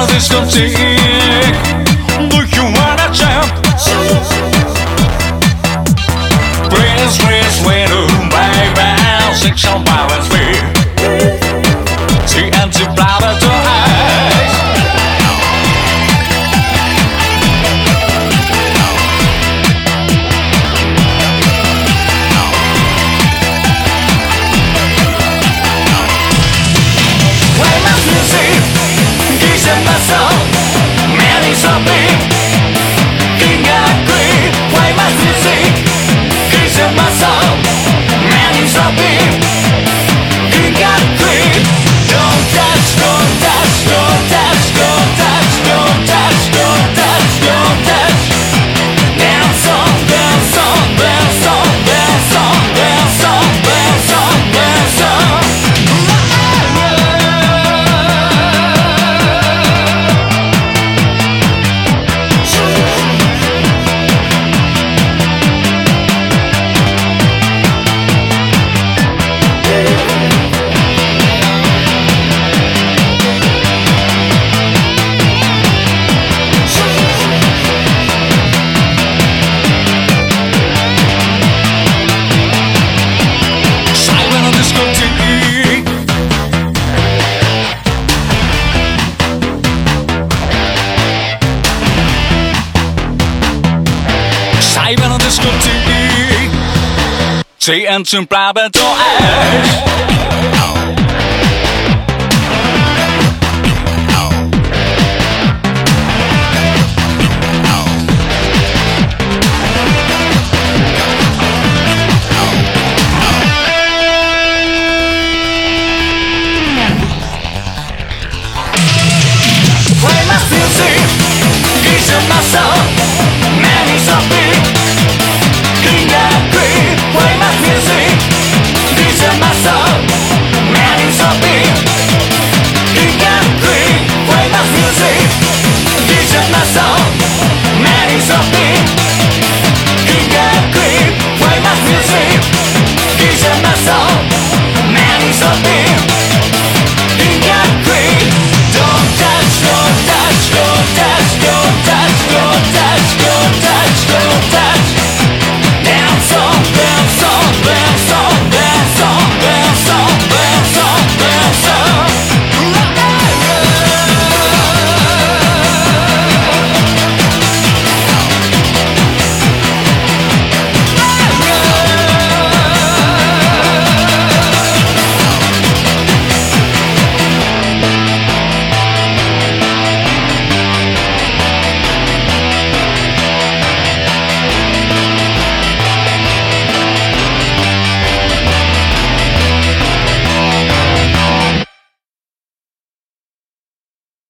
Bana düştüm çek. Döküm me. Silent discotheque. TNT private. me